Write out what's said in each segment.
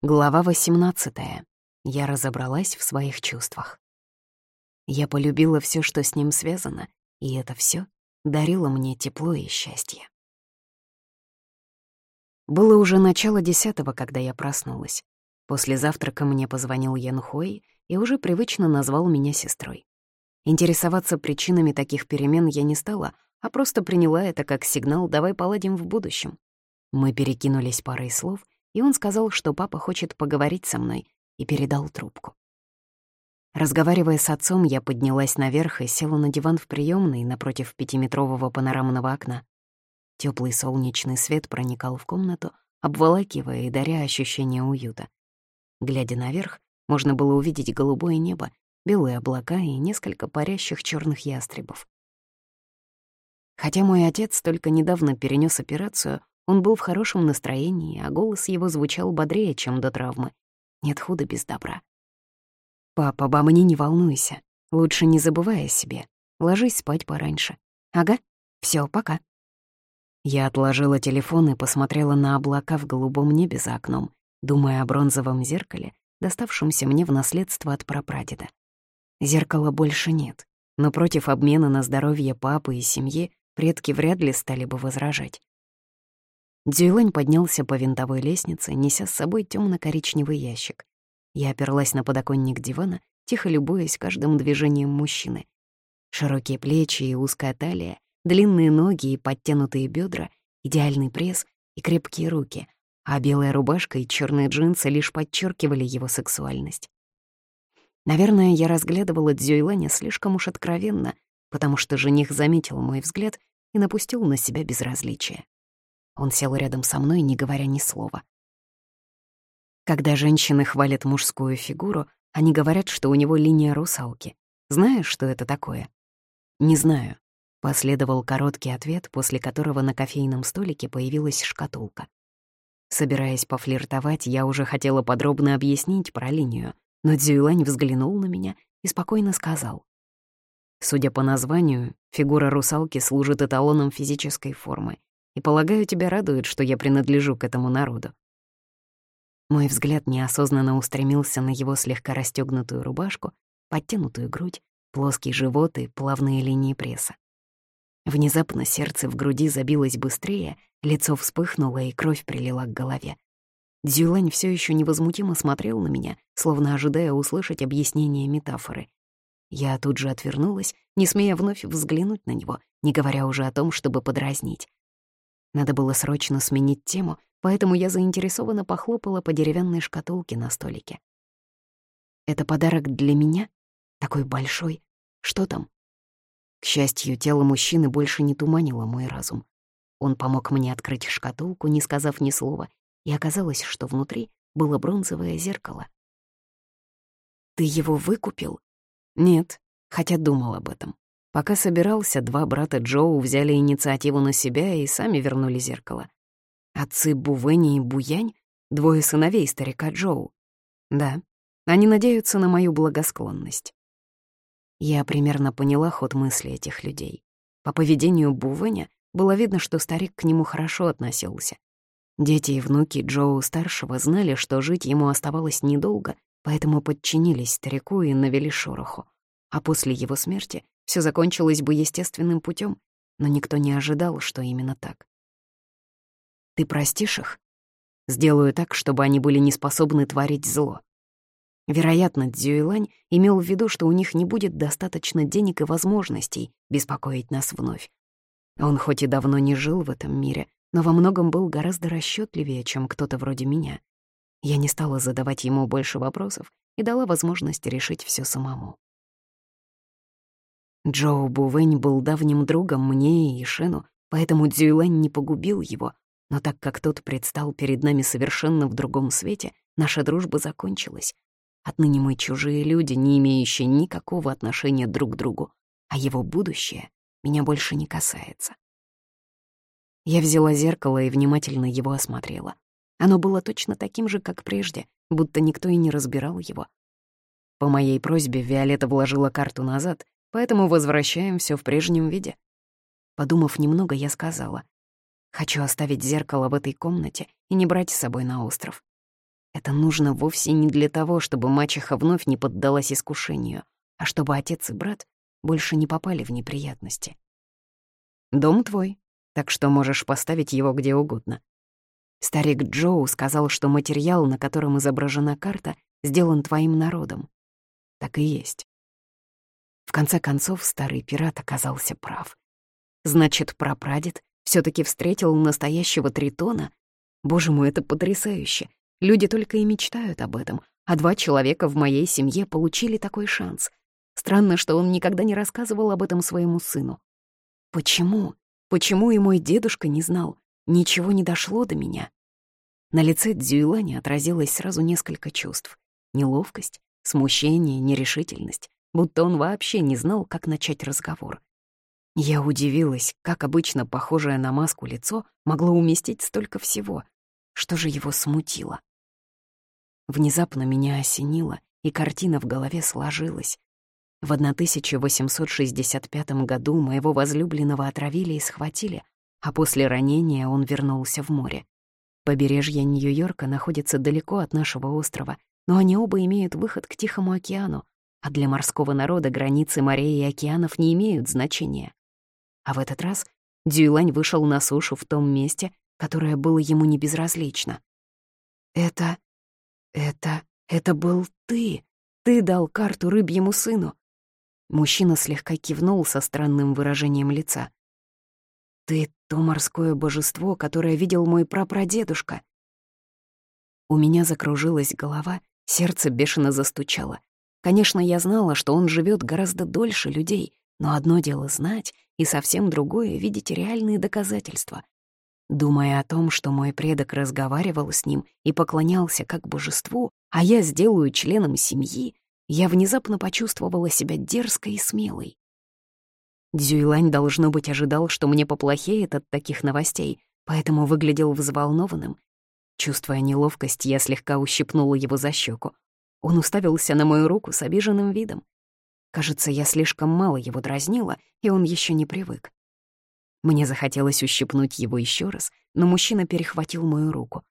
Глава 18. Я разобралась в своих чувствах. Я полюбила все, что с ним связано, и это все дарило мне тепло и счастье. Было уже начало десятого, когда я проснулась. После завтрака мне позвонил Ян и уже привычно назвал меня сестрой. Интересоваться причинами таких перемен я не стала, а просто приняла это как сигнал «давай поладим в будущем». Мы перекинулись парой слов — и он сказал, что папа хочет поговорить со мной, и передал трубку. Разговаривая с отцом, я поднялась наверх и села на диван в приёмной напротив пятиметрового панорамного окна. Теплый солнечный свет проникал в комнату, обволакивая и даря ощущение уюта. Глядя наверх, можно было увидеть голубое небо, белые облака и несколько парящих черных ястребов. Хотя мой отец только недавно перенес операцию, он был в хорошем настроении, а голос его звучал бодрее, чем до травмы. Нет худа без добра. «Папа, обо мне не волнуйся. Лучше не забывай о себе. Ложись спать пораньше. Ага, все, пока». Я отложила телефон и посмотрела на облака в голубом небе за окном, думая о бронзовом зеркале, доставшемся мне в наследство от прапрадеда. Зеркала больше нет, но против обмена на здоровье папы и семьи предки вряд ли стали бы возражать. Дзюйлань поднялся по винтовой лестнице, неся с собой темно коричневый ящик. Я оперлась на подоконник дивана, тихо любуясь каждым движением мужчины. Широкие плечи и узкая талия, длинные ноги и подтянутые бедра, идеальный пресс и крепкие руки, а белая рубашка и черные джинсы лишь подчеркивали его сексуальность. Наверное, я разглядывала Дзюйланя слишком уж откровенно, потому что жених заметил мой взгляд и напустил на себя безразличие. Он сел рядом со мной, не говоря ни слова. Когда женщины хвалят мужскую фигуру, они говорят, что у него линия русалки. Знаешь, что это такое? Не знаю. Последовал короткий ответ, после которого на кофейном столике появилась шкатулка. Собираясь пофлиртовать, я уже хотела подробно объяснить про линию, но Дзюйлань взглянул на меня и спокойно сказал. Судя по названию, фигура русалки служит эталоном физической формы и, полагаю, тебя радует, что я принадлежу к этому народу». Мой взгляд неосознанно устремился на его слегка расстёгнутую рубашку, подтянутую грудь, плоский живот и плавные линии пресса. Внезапно сердце в груди забилось быстрее, лицо вспыхнуло и кровь прилила к голове. Дзюлань все еще невозмутимо смотрел на меня, словно ожидая услышать объяснение метафоры. Я тут же отвернулась, не смея вновь взглянуть на него, не говоря уже о том, чтобы подразнить. Надо было срочно сменить тему, поэтому я заинтересованно похлопала по деревянной шкатулке на столике. «Это подарок для меня? Такой большой? Что там?» К счастью, тело мужчины больше не туманило мой разум. Он помог мне открыть шкатулку, не сказав ни слова, и оказалось, что внутри было бронзовое зеркало. «Ты его выкупил?» «Нет, хотя думал об этом. Пока собирался, два брата Джоу взяли инициативу на себя и сами вернули зеркало. Отцы Бувени и Буянь — двое сыновей старика Джоу. Да, они надеются на мою благосклонность. Я примерно поняла ход мысли этих людей. По поведению Бувеня было видно, что старик к нему хорошо относился. Дети и внуки Джоу-старшего знали, что жить ему оставалось недолго, поэтому подчинились старику и навели шороху. А после его смерти все закончилось бы естественным путем, но никто не ожидал, что именно так. Ты простишь их? Сделаю так, чтобы они были не способны творить зло. Вероятно, Дзюйлань имел в виду, что у них не будет достаточно денег и возможностей беспокоить нас вновь. Он хоть и давно не жил в этом мире, но во многом был гораздо расчетливее, чем кто-то вроде меня. Я не стала задавать ему больше вопросов и дала возможность решить все самому. Джоу Бувэнь был давним другом мне и Шену, поэтому Дзюйлань не погубил его, но так как тот предстал перед нами совершенно в другом свете, наша дружба закончилась. Отныне мы чужие люди, не имеющие никакого отношения друг к другу, а его будущее меня больше не касается. Я взяла зеркало и внимательно его осмотрела. Оно было точно таким же, как прежде, будто никто и не разбирал его. По моей просьбе Виолетта вложила карту назад, поэтому возвращаем все в прежнем виде. Подумав немного, я сказала, «Хочу оставить зеркало в этой комнате и не брать с собой на остров. Это нужно вовсе не для того, чтобы мачеха вновь не поддалась искушению, а чтобы отец и брат больше не попали в неприятности. Дом твой, так что можешь поставить его где угодно. Старик Джоу сказал, что материал, на котором изображена карта, сделан твоим народом. Так и есть. В конце концов, старый пират оказался прав. Значит, прапрадед все таки встретил настоящего тритона? Боже мой, это потрясающе. Люди только и мечтают об этом, а два человека в моей семье получили такой шанс. Странно, что он никогда не рассказывал об этом своему сыну. Почему? Почему и мой дедушка не знал? Ничего не дошло до меня. На лице Дзюйлани отразилось сразу несколько чувств. Неловкость, смущение, нерешительность, будто он вообще не знал, как начать разговор. Я удивилась, как обычно похожее на маску лицо могло уместить столько всего. Что же его смутило? Внезапно меня осенило, и картина в голове сложилась. В 1865 году моего возлюбленного отравили и схватили, а после ранения он вернулся в море. Побережье Нью-Йорка находится далеко от нашего острова, но они оба имеют выход к Тихому океану, а для морского народа границы морей и океанов не имеют значения. А в этот раз Дюйлань вышел на сушу в том месте, которое было ему не безразлично. «Это... это... это был ты! Ты дал карту рыбьему сыну! Мужчина слегка кивнул со странным выражением лица. «Ты то морское божество, которое видел мой прапрадедушка». У меня закружилась голова, сердце бешено застучало. Конечно, я знала, что он живет гораздо дольше людей, но одно дело знать, и совсем другое — видеть реальные доказательства. Думая о том, что мой предок разговаривал с ним и поклонялся как божеству, а я сделаю членом семьи, я внезапно почувствовала себя дерзкой и смелой. Дзюйлань, должно быть, ожидал, что мне поплохеет от таких новостей, поэтому выглядел взволнованным. Чувствуя неловкость, я слегка ущипнула его за щеку. Он уставился на мою руку с обиженным видом. Кажется, я слишком мало его дразнила, и он еще не привык. Мне захотелось ущипнуть его еще раз, но мужчина перехватил мою руку.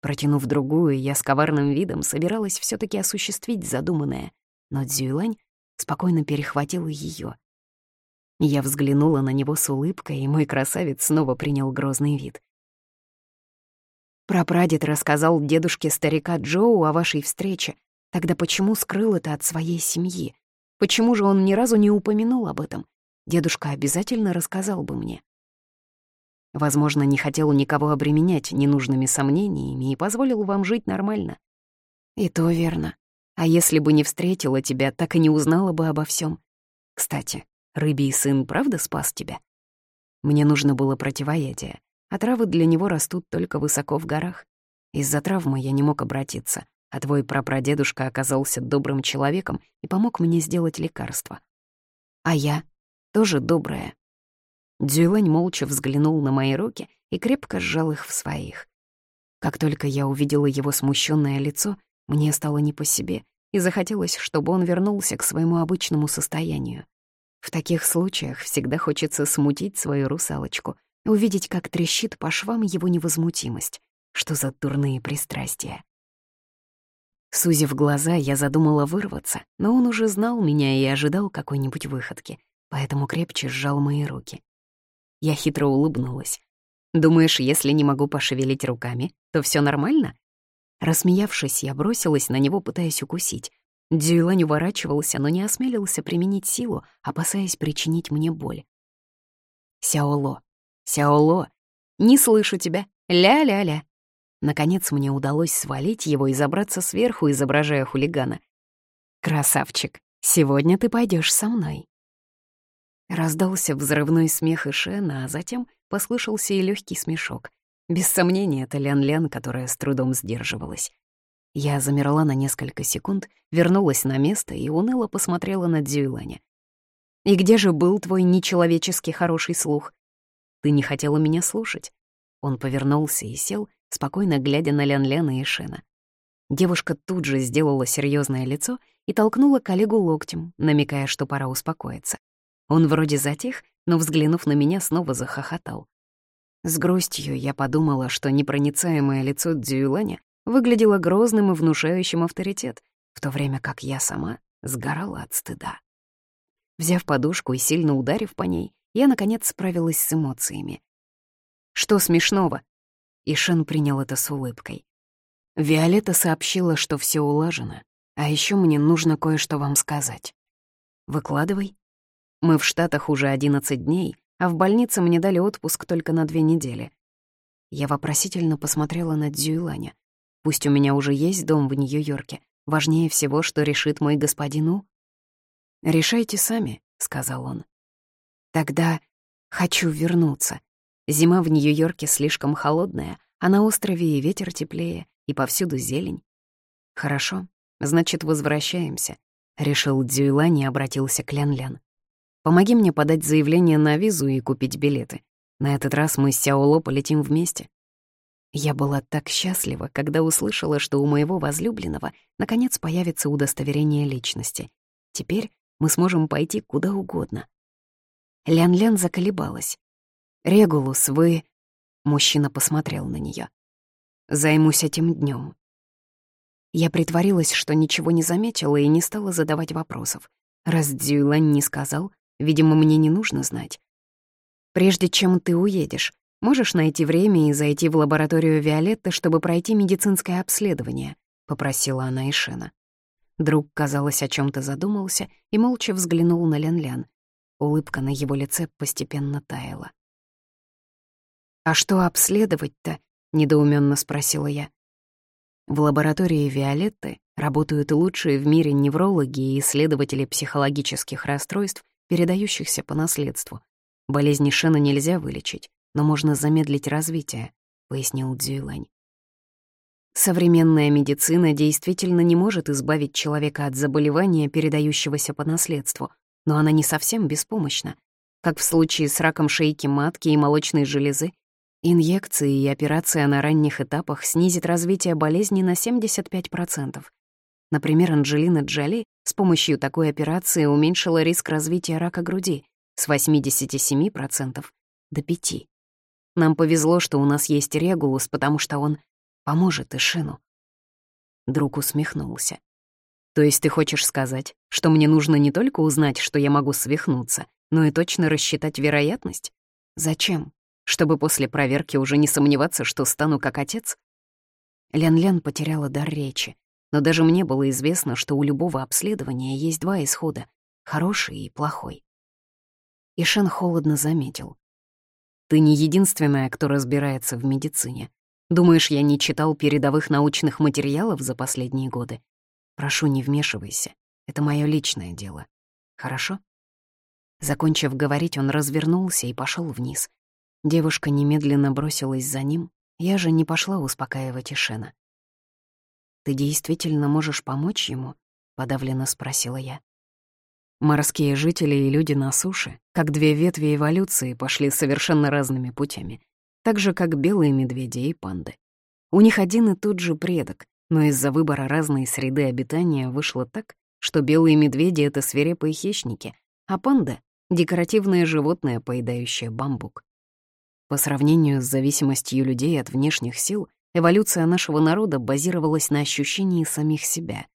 Протянув другую, я с коварным видом собиралась все таки осуществить задуманное — но Дзюйлань спокойно перехватила ее. Я взглянула на него с улыбкой, и мой красавец снова принял грозный вид. Прапрадед рассказал дедушке старика Джоу о вашей встрече. Тогда почему скрыл это от своей семьи? Почему же он ни разу не упомянул об этом? Дедушка обязательно рассказал бы мне. Возможно, не хотел никого обременять ненужными сомнениями и позволил вам жить нормально. И то верно. А если бы не встретила тебя, так и не узнала бы обо всем. Кстати, рыбий сын правда спас тебя? Мне нужно было противоядие, а травы для него растут только высоко в горах. Из-за травмы я не мог обратиться, а твой прапрадедушка оказался добрым человеком и помог мне сделать лекарство. А я тоже добрая. Дзюлань молча взглянул на мои руки и крепко сжал их в своих. Как только я увидела его смущенное лицо, мне стало не по себе, и захотелось, чтобы он вернулся к своему обычному состоянию. В таких случаях всегда хочется смутить свою русалочку увидеть, как трещит по швам его невозмутимость. Что за дурные пристрастия? Сузив глаза, я задумала вырваться, но он уже знал меня и ожидал какой-нибудь выходки, поэтому крепче сжал мои руки. Я хитро улыбнулась. «Думаешь, если не могу пошевелить руками, то все нормально?» Рассмеявшись, я бросилась на него, пытаясь укусить. Дзюйлань уворачивался, но не осмелился применить силу, опасаясь причинить мне боль. «Сяоло! Сяоло! Не слышу тебя! Ля-ля-ля!» Наконец мне удалось свалить его и забраться сверху, изображая хулигана. «Красавчик, сегодня ты пойдешь со мной». Раздался взрывной смех Ишена, а затем послышался и легкий смешок. Без сомнения, это Лян-Лян, которая с трудом сдерживалась. Я замерла на несколько секунд, вернулась на место и уныло посмотрела на Дзюйланя. «И где же был твой нечеловеческий хороший слух? Ты не хотела меня слушать?» Он повернулся и сел, спокойно глядя на Лян-Ляна и Шена. Девушка тут же сделала серьезное лицо и толкнула коллегу локтем, намекая, что пора успокоиться. Он вроде затих, но, взглянув на меня, снова захохотал. С грустью я подумала, что непроницаемое лицо Дзюйланя выглядела грозным и внушающим авторитет, в то время как я сама сгорала от стыда. Взяв подушку и сильно ударив по ней, я, наконец, справилась с эмоциями. «Что смешного?» И Шен принял это с улыбкой. Виолетта сообщила, что все улажено, а еще мне нужно кое-что вам сказать. Выкладывай. Мы в Штатах уже 11 дней, а в больнице мне дали отпуск только на две недели. Я вопросительно посмотрела на Дзюйланя. Пусть у меня уже есть дом в Нью-Йорке, важнее всего, что решит мой господин У. «Решайте сами», — сказал он. «Тогда хочу вернуться. Зима в Нью-Йорке слишком холодная, а на острове и ветер теплее, и повсюду зелень. Хорошо, значит, возвращаемся», — решил Дзюйлань и обратился к Лян-Лян. «Помоги мне подать заявление на визу и купить билеты. На этот раз мы с Сяоло полетим вместе». Я была так счастлива, когда услышала, что у моего возлюбленного наконец появится удостоверение личности. Теперь мы сможем пойти куда угодно. Лян-Лян заколебалась. «Регулус, вы...» Мужчина посмотрел на нее. «Займусь этим днем. Я притворилась, что ничего не заметила и не стала задавать вопросов. Раз Дзюйлань не сказал, видимо, мне не нужно знать. «Прежде чем ты уедешь, можешь найти время и зайти в лабораторию Виолетты, чтобы пройти медицинское обследование?» — попросила она Ишена. Друг, казалось, о чем то задумался и молча взглянул на Лян-Лян. Улыбка на его лице постепенно таяла. «А что обследовать-то?» — недоуменно спросила я. В лаборатории Виолетты работают лучшие в мире неврологи и исследователи психологических расстройств, передающихся по наследству. Болезни Шена нельзя вылечить, но можно замедлить развитие, — пояснил Дзюйлань. Современная медицина действительно не может избавить человека от заболевания, передающегося по наследству, но она не совсем беспомощна. Как в случае с раком шейки матки и молочной железы, инъекции и операция на ранних этапах снизит развитие болезни на 75%. Например, Анджелина Джоли с помощью такой операции уменьшила риск развития рака груди с 87% до 5%. Нам повезло, что у нас есть Регулус, потому что он поможет Ишину. Друг усмехнулся. То есть ты хочешь сказать, что мне нужно не только узнать, что я могу свихнуться, но и точно рассчитать вероятность? Зачем? Чтобы после проверки уже не сомневаться, что стану как отец? Лян-Лян потеряла дар речи, но даже мне было известно, что у любого обследования есть два исхода — хороший и плохой. Ишен холодно заметил. «Ты не единственная, кто разбирается в медицине. Думаешь, я не читал передовых научных материалов за последние годы? Прошу, не вмешивайся. Это мое личное дело. Хорошо?» Закончив говорить, он развернулся и пошел вниз. Девушка немедленно бросилась за ним, я же не пошла успокаивать Ишена. «Ты действительно можешь помочь ему?» — подавленно спросила я. Морские жители и люди на суше, как две ветви эволюции, пошли совершенно разными путями так же, как белые медведи и панды. У них один и тот же предок, но из-за выбора разной среды обитания вышло так, что белые медведи — это свирепые хищники, а панда — декоративное животное, поедающее бамбук. По сравнению с зависимостью людей от внешних сил, эволюция нашего народа базировалась на ощущении самих себя.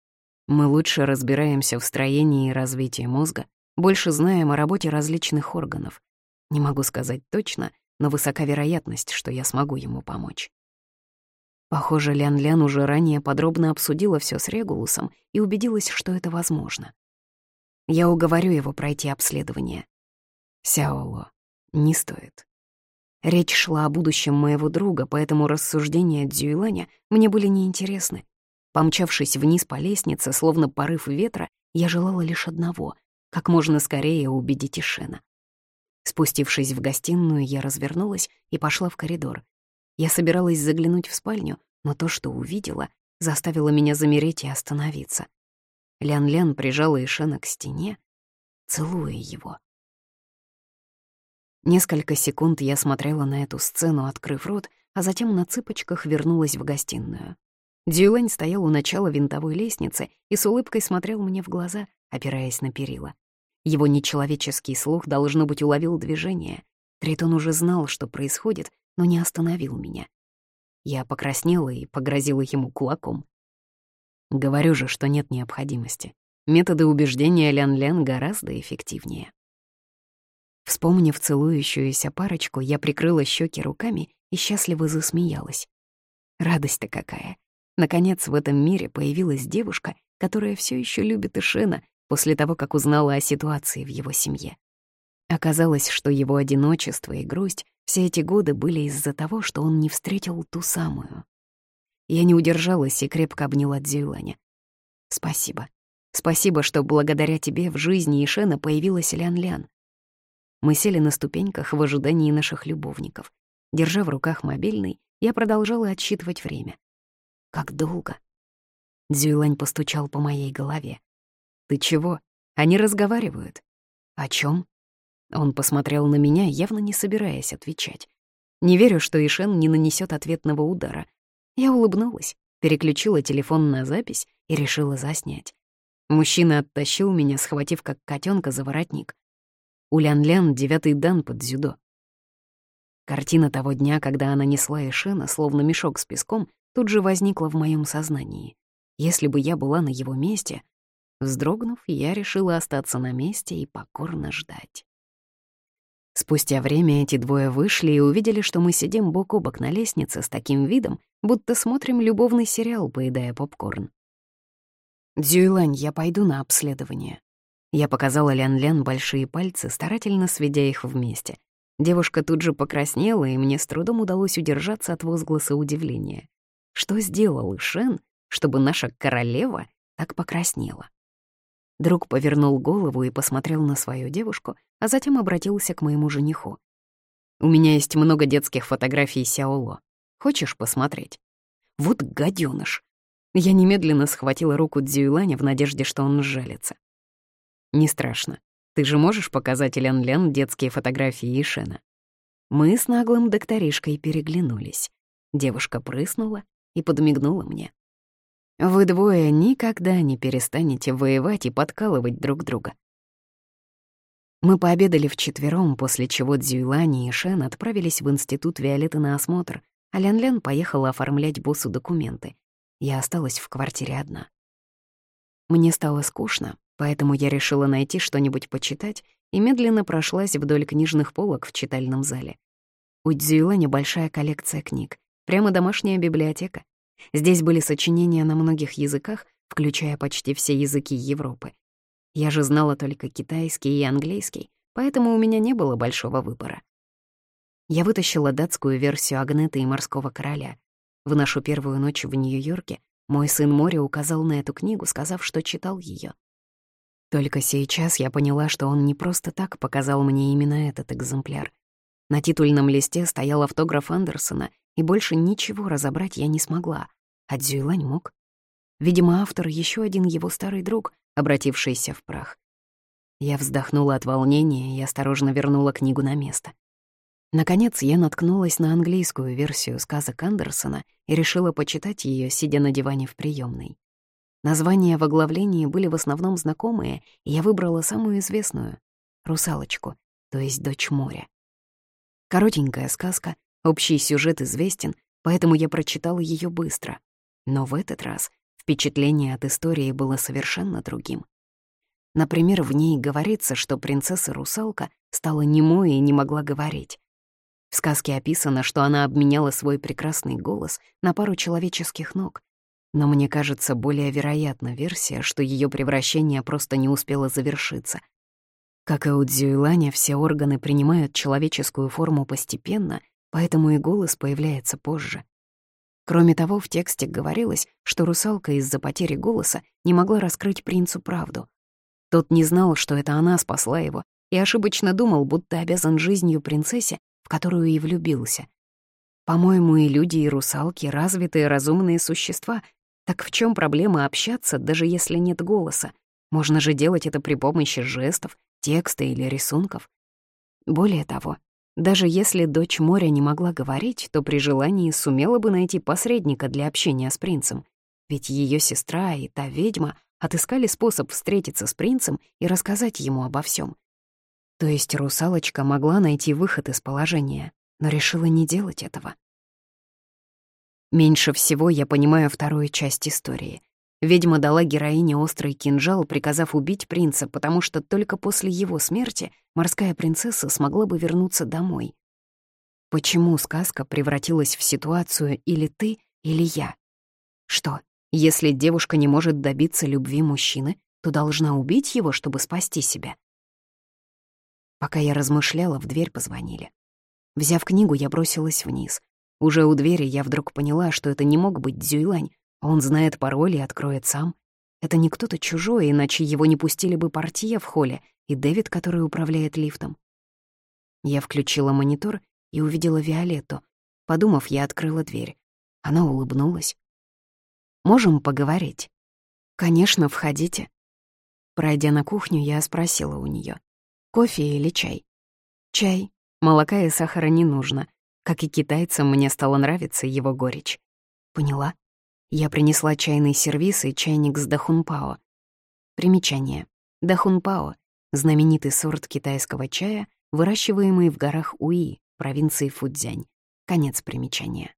Мы лучше разбираемся в строении и развитии мозга, больше знаем о работе различных органов. Не могу сказать точно, но высока вероятность, что я смогу ему помочь. Похоже, Лян-Лян уже ранее подробно обсудила все с Регулусом и убедилась, что это возможно. Я уговорю его пройти обследование. Сяоло, не стоит. Речь шла о будущем моего друга, поэтому рассуждения Дзюйланя мне были неинтересны. Помчавшись вниз по лестнице, словно порыв ветра, я желала лишь одного — как можно скорее убедить Ишена. Спустившись в гостиную, я развернулась и пошла в коридор. Я собиралась заглянуть в спальню, но то, что увидела, заставило меня замереть и остановиться. Лян-Лян прижала Ишена к стене, целуя его. Несколько секунд я смотрела на эту сцену, открыв рот, а затем на цыпочках вернулась в гостиную. Дюлань стоял у начала винтовой лестницы и с улыбкой смотрел мне в глаза, опираясь на перила. Его нечеловеческий слух, должно быть, уловил движение. Тритон уже знал, что происходит, но не остановил меня. Я покраснела и погрозила ему кулаком. Говорю же, что нет необходимости. Методы убеждения Лян-Лян гораздо эффективнее. Вспомнив целующуюся парочку, я прикрыла щеки руками и счастливо засмеялась. Радость-то какая! Наконец в этом мире появилась девушка, которая все еще любит Ишена после того, как узнала о ситуации в его семье. Оказалось, что его одиночество и грусть все эти годы были из-за того, что он не встретил ту самую. Я не удержалась и крепко обняла Дзюйланя. «Спасибо. Спасибо, что благодаря тебе в жизни Ишена появилась Лян-Лян. Мы сели на ступеньках в ожидании наших любовников. Держа в руках мобильный, я продолжала отсчитывать время. Как долго? Дзюйлань постучал по моей голове. «Ты чего? Они разговаривают». «О чем? Он посмотрел на меня, явно не собираясь отвечать. Не верю, что Ишен не нанесет ответного удара. Я улыбнулась, переключила телефон на запись и решила заснять. Мужчина оттащил меня, схватив как котенка за воротник. У Лян-Лян девятый дан под дзюдо. Картина того дня, когда она несла Эшена, словно мешок с песком, тут же возникла в моем сознании. Если бы я была на его месте... Вздрогнув, я решила остаться на месте и покорно ждать. Спустя время эти двое вышли и увидели, что мы сидим бок о бок на лестнице с таким видом, будто смотрим любовный сериал, поедая попкорн. «Дзюйлань, я пойду на обследование», я показала Лян-Лян большие пальцы, старательно сведя их вместе. Девушка тут же покраснела, и мне с трудом удалось удержаться от возгласа удивления. Что сделал Ишен, чтобы наша королева так покраснела? Друг повернул голову и посмотрел на свою девушку, а затем обратился к моему жениху. «У меня есть много детских фотографий Сяоло. Хочешь посмотреть?» «Вот гадёныш!» Я немедленно схватила руку Дзюйланя в надежде, что он сжалится. Не страшно. Ты же можешь показать Лян-Лян детские фотографии Ишена?» Мы с наглым докторишкой переглянулись. Девушка прыснула и подмигнула мне. «Вы двое никогда не перестанете воевать и подкалывать друг друга». Мы пообедали вчетвером, после чего Дзюйлани и Шен отправились в институт Виолетты на осмотр, а Лян-Лян поехала оформлять боссу документы. Я осталась в квартире одна. Мне стало скучно, Поэтому я решила найти что-нибудь почитать и медленно прошлась вдоль книжных полок в читальном зале. У Дзюйла небольшая коллекция книг, прямо домашняя библиотека. Здесь были сочинения на многих языках, включая почти все языки Европы. Я же знала только китайский и английский, поэтому у меня не было большого выбора. Я вытащила датскую версию Агнеты и Морского короля. В нашу первую ночь в Нью-Йорке мой сын Мори указал на эту книгу, сказав, что читал ее. Только сейчас я поняла, что он не просто так показал мне именно этот экземпляр. На титульном листе стоял автограф Андерсона, и больше ничего разобрать я не смогла. А Дзюйлань мог. Видимо, автор — еще один его старый друг, обратившийся в прах. Я вздохнула от волнения и осторожно вернула книгу на место. Наконец я наткнулась на английскую версию сказок Андерсона и решила почитать ее, сидя на диване в приемной. Названия в оглавлении были в основном знакомые, и я выбрала самую известную — «Русалочку», то есть «Дочь моря». Коротенькая сказка, общий сюжет известен, поэтому я прочитала ее быстро. Но в этот раз впечатление от истории было совершенно другим. Например, в ней говорится, что принцесса-русалка стала немой и не могла говорить. В сказке описано, что она обменяла свой прекрасный голос на пару человеческих ног, но мне кажется, более вероятна версия, что ее превращение просто не успело завершиться. Как и у Дзюйланя, все органы принимают человеческую форму постепенно, поэтому и голос появляется позже. Кроме того, в тексте говорилось, что русалка из-за потери голоса не могла раскрыть принцу правду. Тот не знал, что это она спасла его, и ошибочно думал, будто обязан жизнью принцессе, в которую и влюбился. По-моему, и люди, и русалки — развитые разумные существа, так в чем проблема общаться, даже если нет голоса? Можно же делать это при помощи жестов, текста или рисунков. Более того, даже если дочь моря не могла говорить, то при желании сумела бы найти посредника для общения с принцем. Ведь ее сестра и та ведьма отыскали способ встретиться с принцем и рассказать ему обо всем. То есть русалочка могла найти выход из положения, но решила не делать этого. Меньше всего я понимаю вторую часть истории. Ведьма дала героине острый кинжал, приказав убить принца, потому что только после его смерти морская принцесса смогла бы вернуться домой. Почему сказка превратилась в ситуацию или ты, или я? Что, если девушка не может добиться любви мужчины, то должна убить его, чтобы спасти себя? Пока я размышляла, в дверь позвонили. Взяв книгу, я бросилась вниз. Уже у двери я вдруг поняла, что это не мог быть Дзюйлань. Он знает пароль и откроет сам. Это не кто-то чужой, иначе его не пустили бы портье в холле и Дэвид, который управляет лифтом. Я включила монитор и увидела Виолетту. Подумав, я открыла дверь. Она улыбнулась. «Можем поговорить?» «Конечно, входите». Пройдя на кухню, я спросила у нее: «Кофе или чай?» «Чай. Молока и сахара не нужно. Как и китайцам, мне стало нравиться его горечь. Поняла? Я принесла чайный сервиз и чайник с дахунпао. Примечание. Дахунпао — знаменитый сорт китайского чая, выращиваемый в горах Уи, провинции Фудзянь. Конец примечания.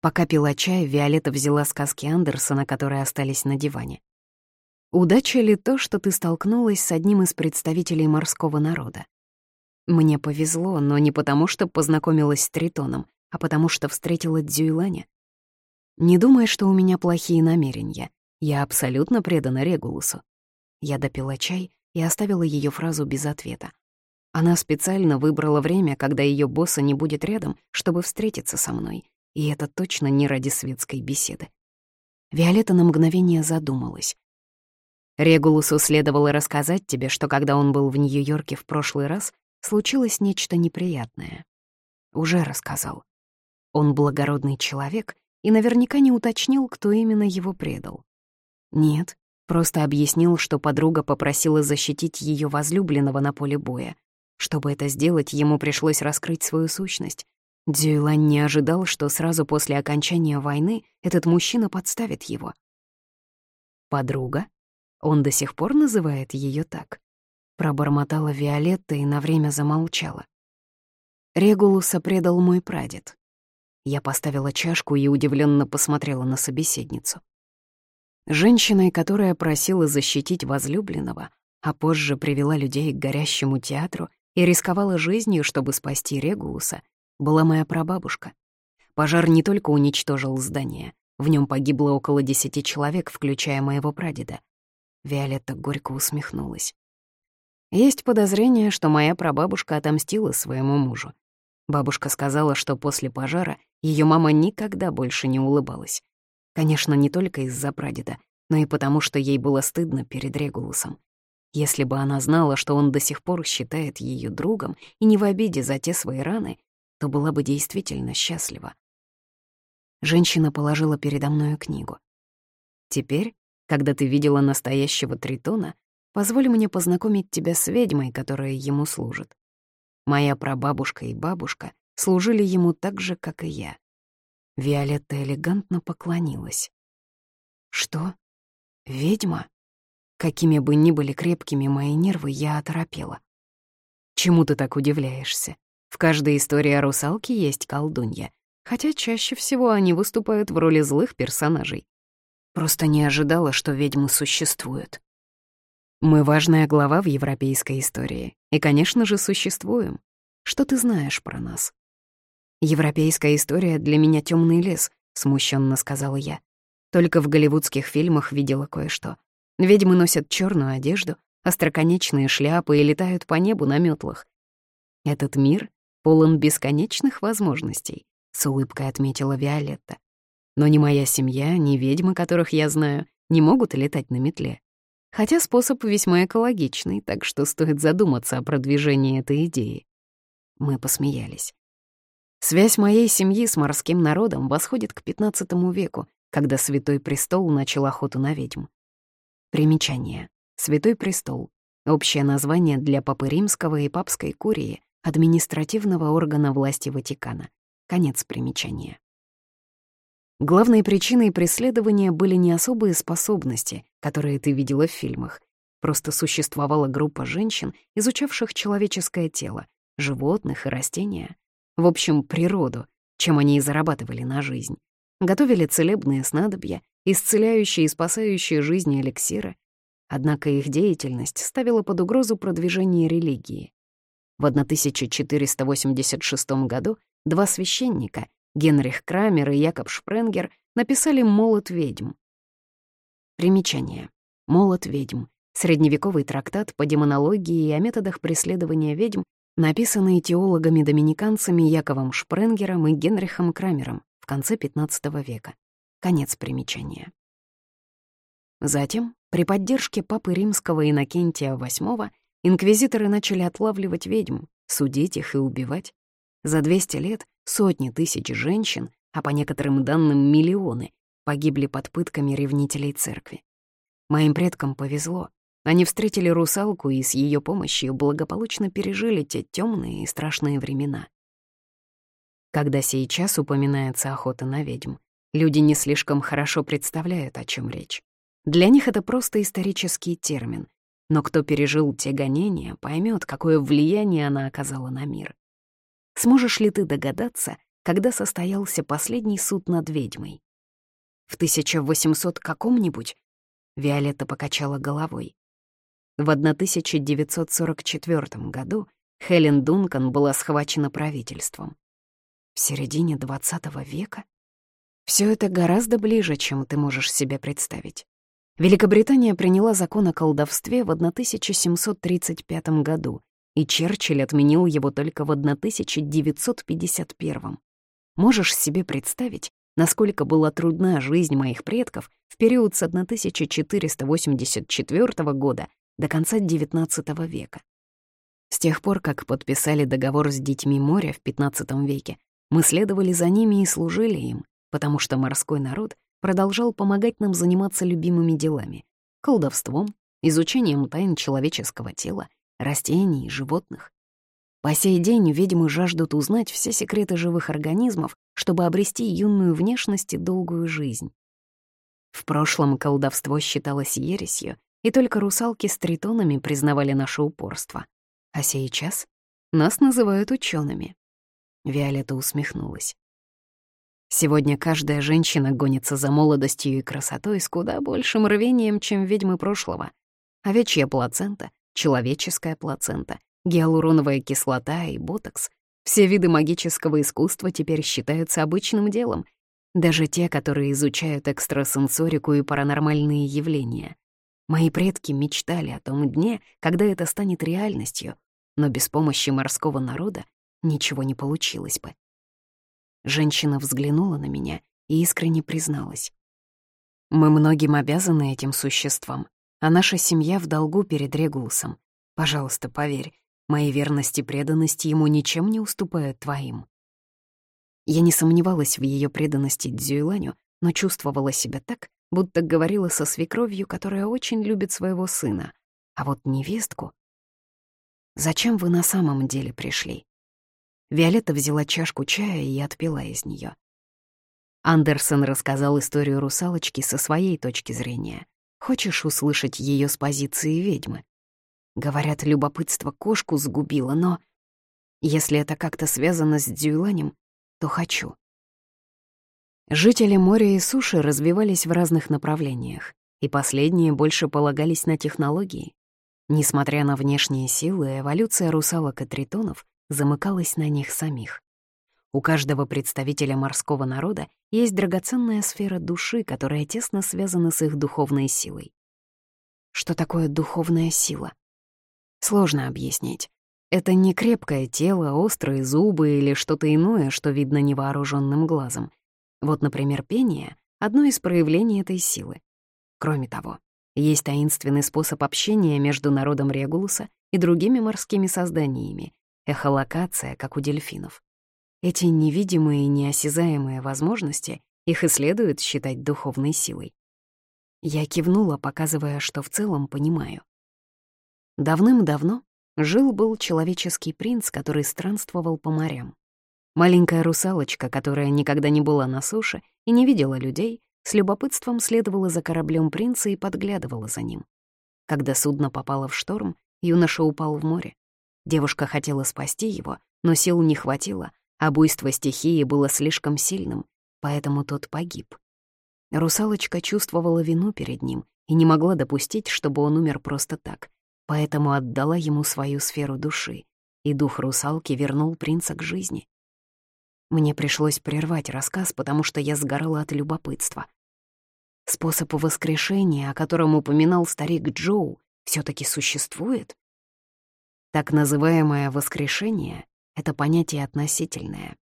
Пока пила чай, Виолетта взяла сказки Андерсона, которые остались на диване. «Удача ли то, что ты столкнулась с одним из представителей морского народа?» Мне повезло, но не потому, что познакомилась с Тритоном, а потому что встретила Дзюйланя. Не думай, что у меня плохие намерения. Я абсолютно предана Регулусу. Я допила чай и оставила ее фразу без ответа. Она специально выбрала время, когда ее босса не будет рядом, чтобы встретиться со мной. И это точно не ради светской беседы. Виолетта на мгновение задумалась. Регулусу следовало рассказать тебе, что когда он был в Нью-Йорке в прошлый раз, случилось нечто неприятное. Уже рассказал. Он благородный человек и наверняка не уточнил, кто именно его предал. Нет, просто объяснил, что подруга попросила защитить ее возлюбленного на поле боя. Чтобы это сделать, ему пришлось раскрыть свою сущность. Дзюйлань не ожидал, что сразу после окончания войны этот мужчина подставит его. «Подруга?» Он до сих пор называет ее так. Пробормотала Виолетта и на время замолчала. Регулуса предал мой прадед. Я поставила чашку и удивленно посмотрела на собеседницу. Женщиной, которая просила защитить возлюбленного, а позже привела людей к горящему театру и рисковала жизнью, чтобы спасти Регулуса, была моя прабабушка. Пожар не только уничтожил здание, в нем погибло около десяти человек, включая моего прадеда. Виолетта горько усмехнулась. Есть подозрение, что моя прабабушка отомстила своему мужу. Бабушка сказала, что после пожара ее мама никогда больше не улыбалась. Конечно, не только из-за прадеда, но и потому, что ей было стыдно перед Регулусом. Если бы она знала, что он до сих пор считает ее другом и не в обиде за те свои раны, то была бы действительно счастлива. Женщина положила передо мною книгу. «Теперь, когда ты видела настоящего Тритона, Позволь мне познакомить тебя с ведьмой, которая ему служит. Моя прабабушка и бабушка служили ему так же, как и я. Виолетта элегантно поклонилась. Что? Ведьма? Какими бы ни были крепкими мои нервы, я оторопела. Чему ты так удивляешься? В каждой истории о русалке есть колдунья, хотя чаще всего они выступают в роли злых персонажей. Просто не ожидала, что ведьмы существуют. Мы важная глава в европейской истории и, конечно же, существуем. Что ты знаешь про нас? Европейская история для меня темный лес, смущенно сказала я. Только в голливудских фильмах видела кое-что. Ведьмы носят черную одежду, остроконечные шляпы и летают по небу на метлах. Этот мир полон бесконечных возможностей, с улыбкой отметила Виолетта. Но ни моя семья, ни ведьмы, которых я знаю, не могут летать на метле. Хотя способ весьма экологичный, так что стоит задуматься о продвижении этой идеи. Мы посмеялись. Связь моей семьи с морским народом восходит к XV веку, когда Святой Престол начал охоту на ведьм. Примечание. Святой Престол — общее название для Папы Римского и Папской Курии, административного органа власти Ватикана. Конец примечания. Главной причиной преследования были не особые способности, которые ты видела в фильмах. Просто существовала группа женщин, изучавших человеческое тело, животных и растения. В общем, природу, чем они и зарабатывали на жизнь. Готовили целебные снадобья, исцеляющие и спасающие жизни эликсиры. Однако их деятельность ставила под угрозу продвижение религии. В 1486 году два священника, Генрих Крамер и Якоб Шпренгер, написали «Молот ведьм». Примечание. «Молот ведьм» — средневековый трактат по демонологии и о методах преследования ведьм, написанный теологами-доминиканцами Яковом Шпренгером и Генрихом Крамером в конце XV века. Конец примечания. Затем, при поддержке папы римского Иннокентия VIII, инквизиторы начали отлавливать ведьм, судить их и убивать. За 200 лет сотни тысяч женщин, а по некоторым данным миллионы, погибли под пытками ревнителей церкви. Моим предкам повезло. Они встретили русалку и с ее помощью благополучно пережили те темные и страшные времена. Когда сейчас упоминается охота на ведьм, люди не слишком хорошо представляют, о чем речь. Для них это просто исторический термин, но кто пережил те гонения, поймет, какое влияние она оказала на мир. Сможешь ли ты догадаться, когда состоялся последний суд над ведьмой? В 1800 каком-нибудь? Виолетта покачала головой. В 1944 году Хелен Дункан была схвачена правительством. В середине XX века? Все это гораздо ближе, чем ты можешь себе представить. Великобритания приняла закон о колдовстве в 1735 году, и Черчилль отменил его только в 1951. Можешь себе представить, насколько была трудна жизнь моих предков в период с 1484 года до конца XIX века. С тех пор, как подписали договор с детьми моря в XV веке, мы следовали за ними и служили им, потому что морской народ продолжал помогать нам заниматься любимыми делами — колдовством, изучением тайн человеческого тела, растений и животных. По сей день ведьмы жаждут узнать все секреты живых организмов, чтобы обрести юную внешность и долгую жизнь. В прошлом колдовство считалось ересью, и только русалки с тритонами признавали наше упорство. А сейчас нас называют учеными. Виолетта усмехнулась. Сегодня каждая женщина гонится за молодостью и красотой с куда большим рвением, чем ведьмы прошлого. Овечья плацента, человеческая плацента, гиалуроновая кислота и ботокс — все виды магического искусства теперь считаются обычным делом, даже те, которые изучают экстрасенсорику и паранормальные явления. Мои предки мечтали о том дне, когда это станет реальностью, но без помощи морского народа ничего не получилось бы. Женщина взглянула на меня и искренне призналась. «Мы многим обязаны этим существам, а наша семья в долгу перед Регулусом. Пожалуйста, поверь, мои верность и преданность ему ничем не уступают твоим». Я не сомневалась в ее преданности Дзюйланю, но чувствовала себя так, будто говорила со свекровью, которая очень любит своего сына. А вот невестку... «Зачем вы на самом деле пришли?» Виолетта взяла чашку чая и отпила из нее. Андерсон рассказал историю русалочки со своей точки зрения. Хочешь услышать ее с позиции ведьмы? Говорят, любопытство кошку сгубило, но... Если это как-то связано с Дюйланем, то хочу. Жители моря и суши развивались в разных направлениях, и последние больше полагались на технологии. Несмотря на внешние силы, эволюция русалок и тритонов замыкалась на них самих. У каждого представителя морского народа есть драгоценная сфера души, которая тесно связана с их духовной силой. Что такое духовная сила? Сложно объяснить. Это не крепкое тело, острые зубы или что-то иное, что видно невооруженным глазом. Вот, например, пение — одно из проявлений этой силы. Кроме того, есть таинственный способ общения между народом Регулуса и другими морскими созданиями, эхолокация, как у дельфинов. Эти невидимые и неосязаемые возможности их и следует считать духовной силой. Я кивнула, показывая, что в целом понимаю. Давным-давно жил-был человеческий принц, который странствовал по морям. Маленькая русалочка, которая никогда не была на суше и не видела людей, с любопытством следовала за кораблем принца и подглядывала за ним. Когда судно попало в шторм, юноша упал в море. Девушка хотела спасти его, но сил не хватило, а буйство стихии было слишком сильным, поэтому тот погиб. Русалочка чувствовала вину перед ним и не могла допустить, чтобы он умер просто так, поэтому отдала ему свою сферу души, и дух русалки вернул принца к жизни. Мне пришлось прервать рассказ, потому что я сгорала от любопытства. Способ воскрешения, о котором упоминал старик Джоу, все таки существует? Так называемое воскрешение — это понятие относительное.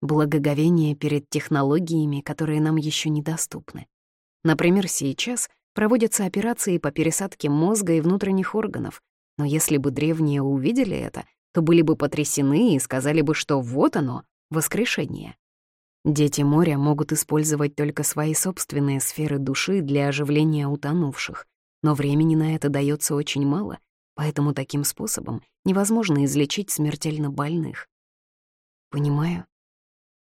Благоговение перед технологиями, которые нам еще недоступны. Например, сейчас проводятся операции по пересадке мозга и внутренних органов, но если бы древние увидели это, то были бы потрясены и сказали бы, что вот оно, воскрешение. Дети моря могут использовать только свои собственные сферы души для оживления утонувших, но времени на это дается очень мало, поэтому таким способом невозможно излечить смертельно больных. Понимаю.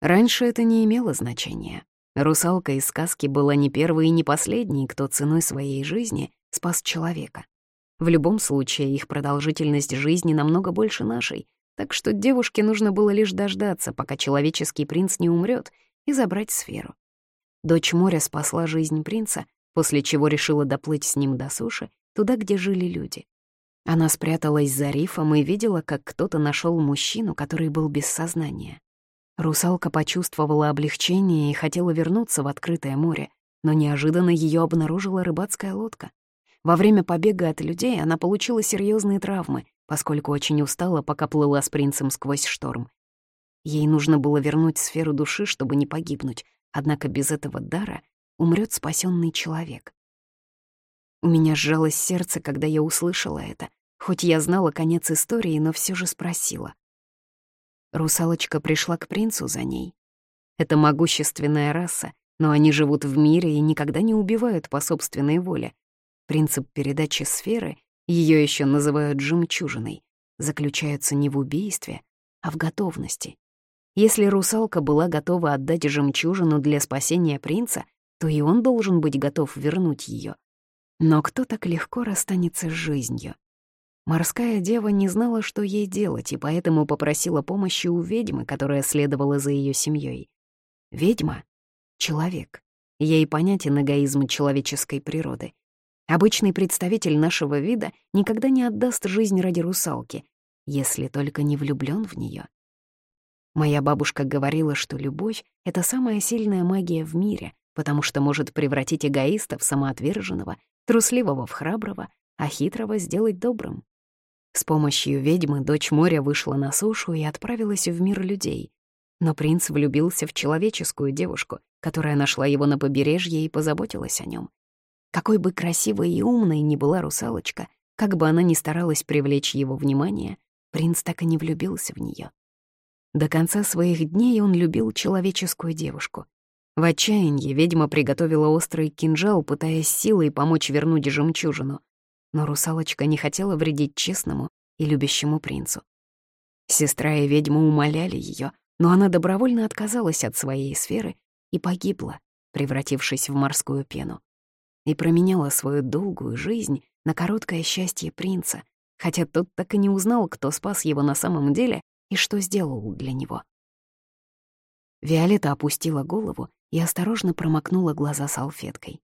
Раньше это не имело значения. Русалка из сказки была не первой и не последней, кто ценой своей жизни спас человека. В любом случае, их продолжительность жизни намного больше нашей, так что девушке нужно было лишь дождаться, пока человеческий принц не умрет, и забрать сферу. Дочь моря спасла жизнь принца, после чего решила доплыть с ним до суши, туда, где жили люди. Она спряталась за рифом и видела, как кто-то нашел мужчину, который был без сознания. Русалка почувствовала облегчение и хотела вернуться в открытое море, но неожиданно ее обнаружила рыбацкая лодка. Во время побега от людей она получила серьезные травмы, поскольку очень устала, пока плыла с принцем сквозь шторм. Ей нужно было вернуть сферу души, чтобы не погибнуть, однако без этого дара умрет спасенный человек. У меня сжалось сердце, когда я услышала это, хоть я знала конец истории, но все же спросила. Русалочка пришла к принцу за ней. Это могущественная раса, но они живут в мире и никогда не убивают по собственной воле. Принцип передачи сферы ее еще называют жемчужиной, заключается не в убийстве, а в готовности. Если русалка была готова отдать жемчужину для спасения принца, то и он должен быть готов вернуть ее. Но кто так легко расстанется с жизнью? Морская дева не знала, что ей делать, и поэтому попросила помощи у ведьмы, которая следовала за ее семьей. Ведьма — человек. Ей понятен эгоизм человеческой природы. Обычный представитель нашего вида никогда не отдаст жизнь ради русалки, если только не влюблён в неё. Моя бабушка говорила, что любовь — это самая сильная магия в мире, потому что может превратить эгоиста в самоотверженного, трусливого в храброго, а хитрого сделать добрым. С помощью ведьмы дочь моря вышла на сушу и отправилась в мир людей. Но принц влюбился в человеческую девушку, которая нашла его на побережье и позаботилась о нём. Какой бы красивой и умной ни была русалочка, как бы она ни старалась привлечь его внимание, принц так и не влюбился в нее. До конца своих дней он любил человеческую девушку. В отчаянии ведьма приготовила острый кинжал, пытаясь силой помочь вернуть жемчужину. Но русалочка не хотела вредить честному и любящему принцу. Сестра и ведьма умоляли ее, но она добровольно отказалась от своей сферы и погибла, превратившись в морскую пену и променяла свою долгую жизнь на короткое счастье принца, хотя тот так и не узнал, кто спас его на самом деле и что сделал для него. Виолетта опустила голову и осторожно промокнула глаза салфеткой.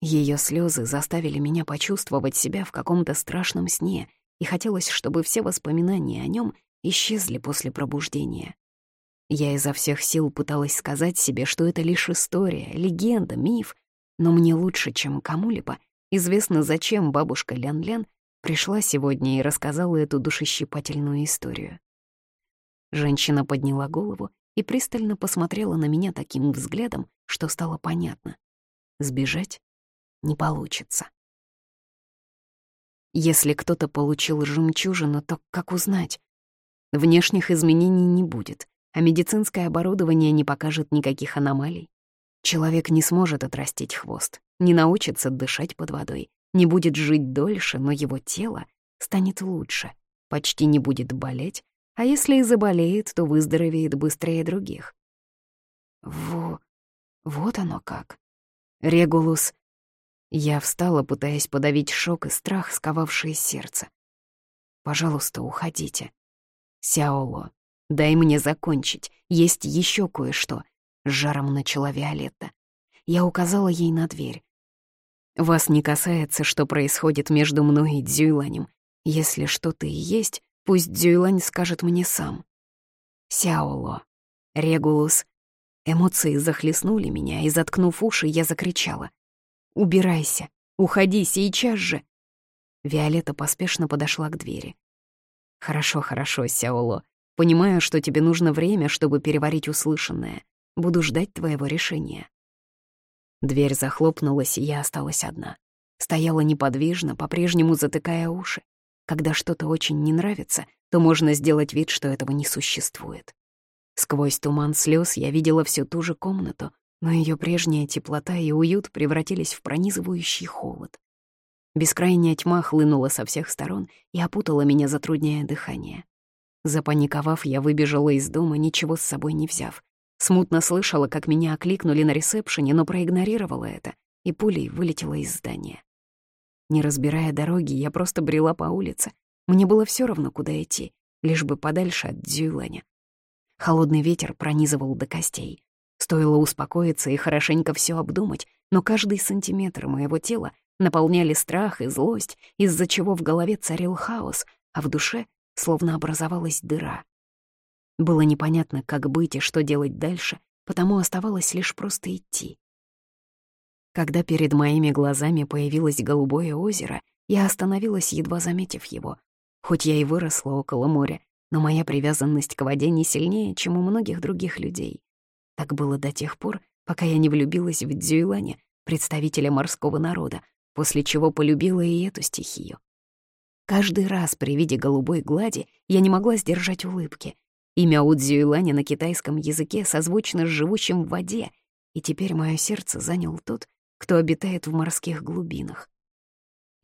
Ее слезы заставили меня почувствовать себя в каком-то страшном сне, и хотелось, чтобы все воспоминания о нем исчезли после пробуждения. Я изо всех сил пыталась сказать себе, что это лишь история, легенда, миф, но мне лучше, чем кому-либо, известно, зачем бабушка Лян-Лян пришла сегодня и рассказала эту душещипательную историю. Женщина подняла голову и пристально посмотрела на меня таким взглядом, что стало понятно. Сбежать не получится. Если кто-то получил жемчужину, то как узнать? Внешних изменений не будет, а медицинское оборудование не покажет никаких аномалий. Человек не сможет отрастить хвост, не научится дышать под водой, не будет жить дольше, но его тело станет лучше, почти не будет болеть, а если и заболеет, то выздоровеет быстрее других. Во... вот оно как. Регулус... Я встала, пытаясь подавить шок и страх, сковавшие сердце. «Пожалуйста, уходите. Сяоло, «Дай мне закончить, есть еще кое-что», — жаром начала Виолетта. Я указала ей на дверь. «Вас не касается, что происходит между мной и Дзюйланем. Если что-то и есть, пусть Дзюйлань скажет мне сам». «Сяоло», «Регулус». Эмоции захлестнули меня, и, заткнув уши, я закричала. «Убирайся! Уходи сейчас же!» Виолетта поспешно подошла к двери. «Хорошо, хорошо, Сяоло. Понимаю, что тебе нужно время, чтобы переварить услышанное. Буду ждать твоего решения». Дверь захлопнулась, и я осталась одна. Стояла неподвижно, по-прежнему затыкая уши. Когда что-то очень не нравится, то можно сделать вид, что этого не существует. Сквозь туман слез я видела всю ту же комнату, но ее прежняя теплота и уют превратились в пронизывающий холод. Бескрайняя тьма хлынула со всех сторон и опутала меня, затрудняя дыхание. Запаниковав, я выбежала из дома, ничего с собой не взяв. Смутно слышала, как меня окликнули на ресепшене, но проигнорировала это и пулей вылетела из здания. Не разбирая дороги, я просто брела по улице. Мне было все равно, куда идти, лишь бы подальше от Дзюйланя. Холодный ветер пронизывал до костей. Стоило успокоиться и хорошенько все обдумать, но каждый сантиметр моего тела наполняли страх и злость, из-за чего в голове царил хаос, а в душе словно образовалась дыра. Было непонятно, как быть и что делать дальше, потому оставалось лишь просто идти. Когда перед моими глазами появилось голубое озеро, я остановилась, едва заметив его. Хоть я и выросла около моря, но моя привязанность к воде не сильнее, чем у многих других людей. Так было до тех пор, пока я не влюбилась в Дзюйланя, представителя морского народа, после чего полюбила и эту стихию. Каждый раз при виде голубой глади я не могла сдержать улыбки. Имя Удзюйланя на китайском языке созвучно с живущим в воде, и теперь мое сердце занял тот, кто обитает в морских глубинах.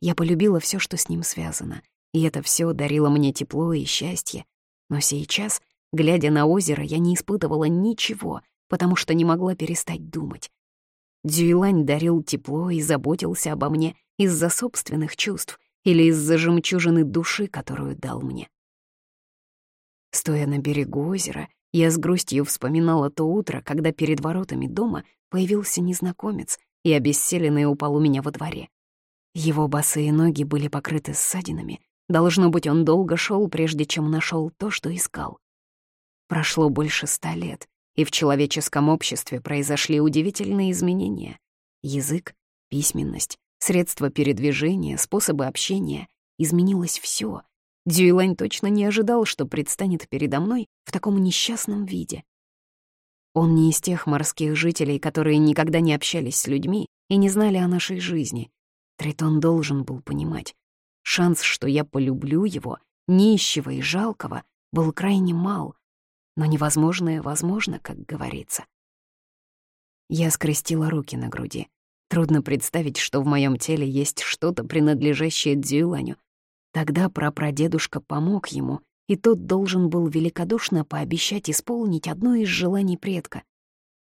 Я полюбила все, что с ним связано, и это все дарило мне тепло и счастье. Но сейчас, глядя на озеро, я не испытывала ничего, потому что не могла перестать думать. Дзюйлань дарил тепло и заботился обо мне из-за собственных чувств или из-за жемчужины души, которую дал мне. Стоя на берегу озера, я с грустью вспоминала то утро, когда перед воротами дома появился незнакомец и обессиленный упал у меня во дворе. Его босые ноги были покрыты ссадинами. Должно быть, он долго шел, прежде чем нашел то, что искал. Прошло больше ста лет, и в человеческом обществе произошли удивительные изменения. Язык, письменность, средства передвижения, способы общения. Изменилось все. Дюйлань точно не ожидал, что предстанет передо мной в таком несчастном виде. Он не из тех морских жителей, которые никогда не общались с людьми и не знали о нашей жизни. Тритон должен был понимать. Шанс, что я полюблю его, нищего и жалкого, был крайне мал, но невозможное возможно, как говорится. Я скрестила руки на груди. Трудно представить, что в моем теле есть что-то, принадлежащее Дзюланю. Тогда прапрадедушка помог ему, и тот должен был великодушно пообещать исполнить одно из желаний предка.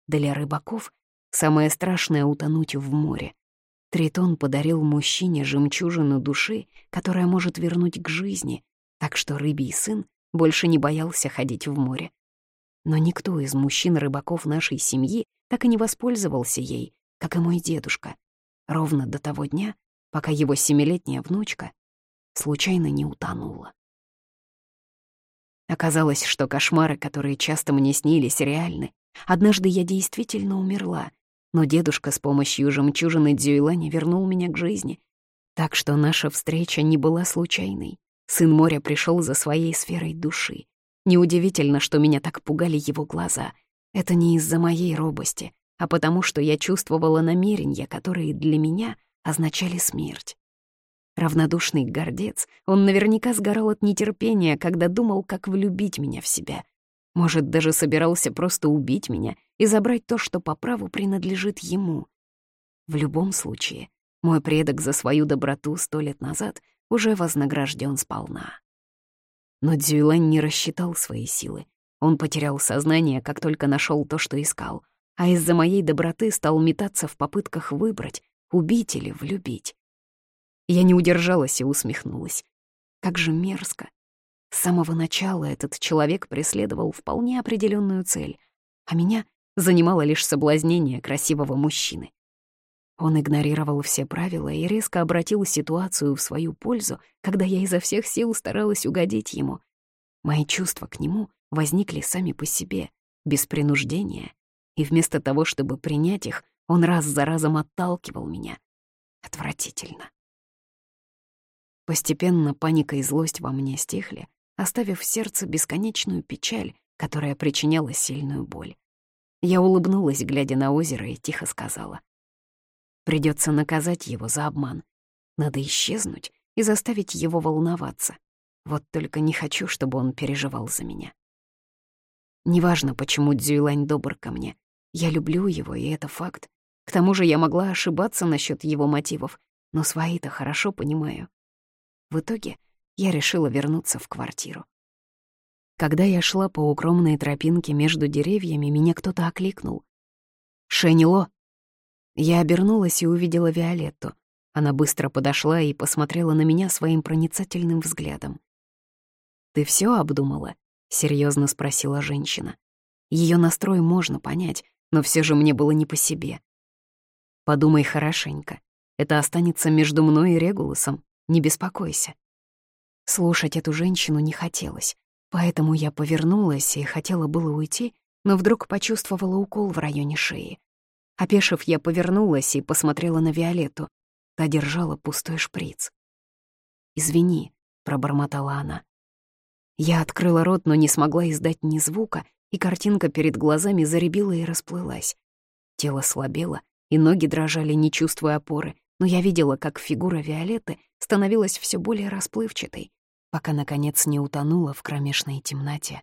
Для рыбаков самое страшное — утонуть в море. Тритон подарил мужчине жемчужину души, которая может вернуть к жизни, так что рыбий сын больше не боялся ходить в море. Но никто из мужчин-рыбаков нашей семьи так и не воспользовался ей, как и мой дедушка, ровно до того дня, пока его семилетняя внучка случайно не утонула. Оказалось, что кошмары, которые часто мне снились, реальны. Однажды я действительно умерла, но дедушка с помощью жемчужины Дзюйлани вернул меня к жизни. Так что наша встреча не была случайной. Сын моря пришел за своей сферой души, Неудивительно, что меня так пугали его глаза. Это не из-за моей робости, а потому что я чувствовала намерения, которые для меня означали смерть. Равнодушный гордец, он наверняка сгорал от нетерпения, когда думал, как влюбить меня в себя. Может, даже собирался просто убить меня и забрать то, что по праву принадлежит ему. В любом случае, мой предок за свою доброту сто лет назад уже вознагражден сполна. Но Дзюйлань не рассчитал свои силы. Он потерял сознание, как только нашел то, что искал, а из-за моей доброты стал метаться в попытках выбрать, убить или влюбить. Я не удержалась и усмехнулась. Как же мерзко. С самого начала этот человек преследовал вполне определенную цель, а меня занимало лишь соблазнение красивого мужчины. Он игнорировал все правила и резко обратил ситуацию в свою пользу, когда я изо всех сил старалась угодить ему. Мои чувства к нему возникли сами по себе, без принуждения, и вместо того, чтобы принять их, он раз за разом отталкивал меня. Отвратительно. Постепенно паника и злость во мне стихли, оставив в сердце бесконечную печаль, которая причиняла сильную боль. Я улыбнулась, глядя на озеро, и тихо сказала. Придется наказать его за обман. Надо исчезнуть и заставить его волноваться. Вот только не хочу, чтобы он переживал за меня. Неважно, почему Дзюйлань добр ко мне. Я люблю его, и это факт. К тому же я могла ошибаться насчет его мотивов, но свои-то хорошо понимаю. В итоге я решила вернуться в квартиру. Когда я шла по укромной тропинке между деревьями, меня кто-то окликнул. «Шенило!» Я обернулась и увидела Виолетту. Она быстро подошла и посмотрела на меня своим проницательным взглядом. «Ты все обдумала?» — серьезно спросила женщина. Ее настрой можно понять, но все же мне было не по себе. «Подумай хорошенько. Это останется между мной и Регулусом. Не беспокойся». Слушать эту женщину не хотелось, поэтому я повернулась и хотела было уйти, но вдруг почувствовала укол в районе шеи. Опешив, я повернулась и посмотрела на Виолетту. Та держала пустой шприц. «Извини», — пробормотала она. Я открыла рот, но не смогла издать ни звука, и картинка перед глазами заребила и расплылась. Тело слабело, и ноги дрожали, не чувствуя опоры, но я видела, как фигура Виолетты становилась все более расплывчатой, пока, наконец, не утонула в кромешной темноте.